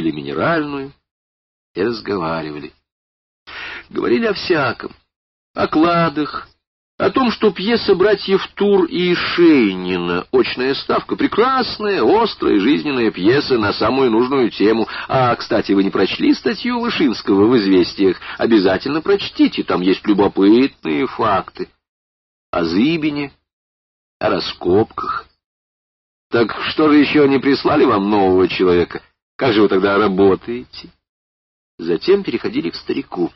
пили минеральную и разговаривали. Говорили о всяком, о кладах, о том, что пьеса братьев Тур и Шейнина, очная ставка, прекрасная, острая, жизненная пьеса на самую нужную тему. А, кстати, вы не прочли статью Вышинского в «Известиях»? Обязательно прочтите, там есть любопытные факты. О Зыбине, о раскопках. Так что же еще не прислали вам нового человека? Как же вы тогда работаете? Затем переходили к старику.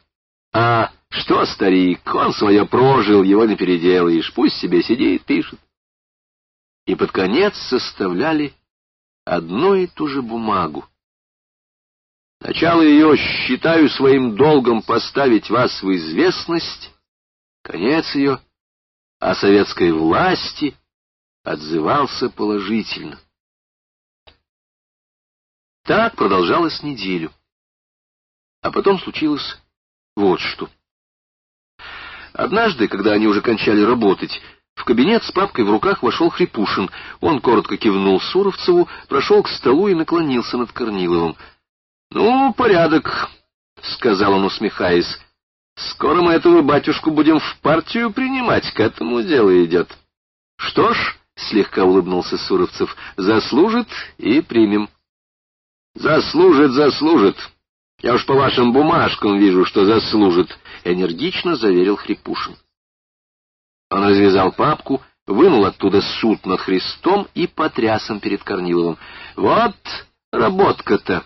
А что, старик, он свое прожил, его не переделаешь, пусть себе сидит, пишет. И под конец составляли одну и ту же бумагу. Начало ее считаю своим долгом поставить вас в известность, конец ее о советской власти отзывался положительно. Так продолжалось неделю. А потом случилось вот что. Однажды, когда они уже кончали работать, в кабинет с папкой в руках вошел Хрипушин. Он коротко кивнул Суровцеву, прошел к столу и наклонился над Корниловым. — Ну, порядок, — сказал он, усмехаясь. — Скоро мы этого батюшку будем в партию принимать, к этому дело идет. — Что ж, — слегка улыбнулся Суровцев, — заслужит и примем. — Заслужит, заслужит. Я уж по вашим бумажкам вижу, что заслужит, — энергично заверил Хрипушин. Он развязал папку, вынул оттуда суд над Христом и потряс им перед Корниловым. — Вот работка-то!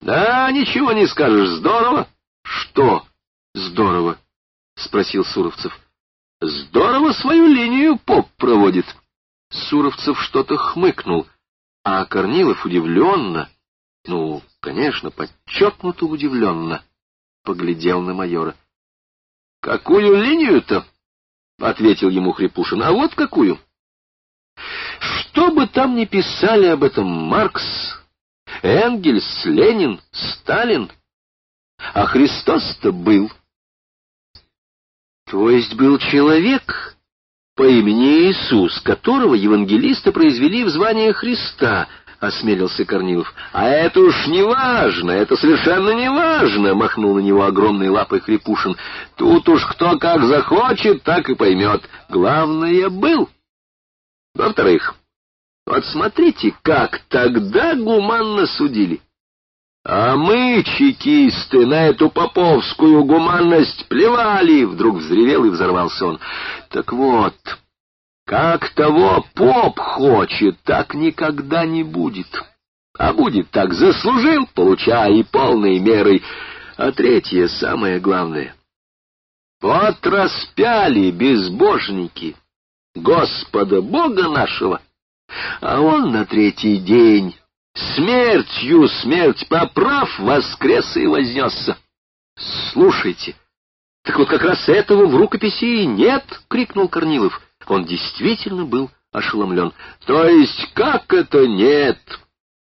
Да, ничего не скажешь, здорово! — Что здорово? — спросил Суровцев. — Здорово свою линию поп проводит. Суровцев что-то хмыкнул, а Корнилов удивленно, ну, конечно, подчеркнуто удивленно, поглядел на майора. — Какую линию-то? — ответил ему Хрипушин. — А вот какую. Что бы там ни писали об этом Маркс, Энгельс, Ленин, Сталин, а Христос-то был. То есть был человек по имени Иисус, которого евангелисты произвели в звание Христа —— осмелился Корнилов. — А это уж не важно, это совершенно не важно, — махнул на него огромной лапой Хрипушин. — Тут уж кто как захочет, так и поймет. Главное, был. Во-вторых, вот смотрите, как тогда гуманно судили. А мы, чекисты, на эту поповскую гуманность плевали, — вдруг взревел и взорвался он. Так вот... Как того поп хочет, так никогда не будет. А будет так, заслужил, получай и полной мерой. А третье, самое главное. Вот распяли безбожники Господа Бога нашего, а он на третий день смертью смерть поправ воскрес и вознесся. Слушайте, так вот как раз этого в рукописи и нет, — крикнул Корнилов. Он действительно был ошеломлен. — То есть как это нет?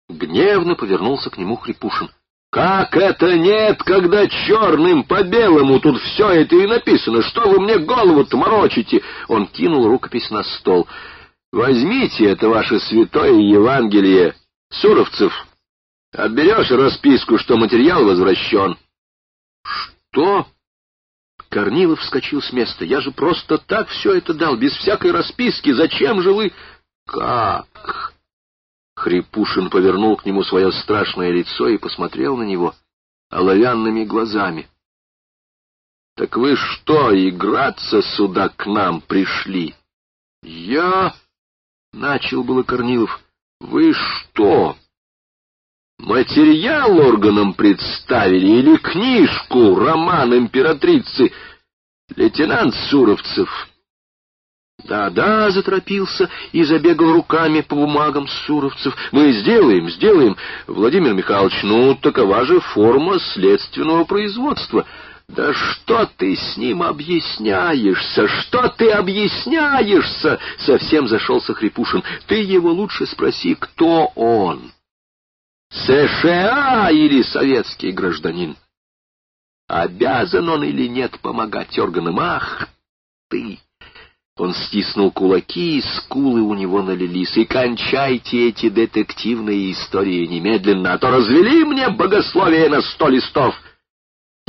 Гневно повернулся к нему Хрипушин. — Как это нет, когда черным по белому тут все это и написано? Что вы мне голову-то морочите? Он кинул рукопись на стол. — Возьмите это ваше святое Евангелие, Суровцев. Отберешь расписку, что материал возвращен. — Что? Корнилов вскочил с места. «Я же просто так все это дал, без всякой расписки. Зачем же вы...» «Как?» Хрипушин повернул к нему свое страшное лицо и посмотрел на него оловянными глазами. «Так вы что, играться сюда к нам пришли?» «Я...» — начал было Корнилов. «Вы что?» Материал органам представили или книжку, роман императрицы, лейтенант Суровцев. Да-да, заторопился и забегал руками по бумагам Суровцев. Мы сделаем, сделаем. Владимир Михайлович, ну, такова же форма следственного производства. Да что ты с ним объясняешься? Что ты объясняешься? Совсем зашелся Хрипушин. Ты его лучше спроси, кто он. США или советский гражданин. Обязан он или нет помогать органам? Ах ты! Он стиснул кулаки, и скулы у него налились. «И кончайте эти детективные истории немедленно, а то развели мне богословие на сто листов!»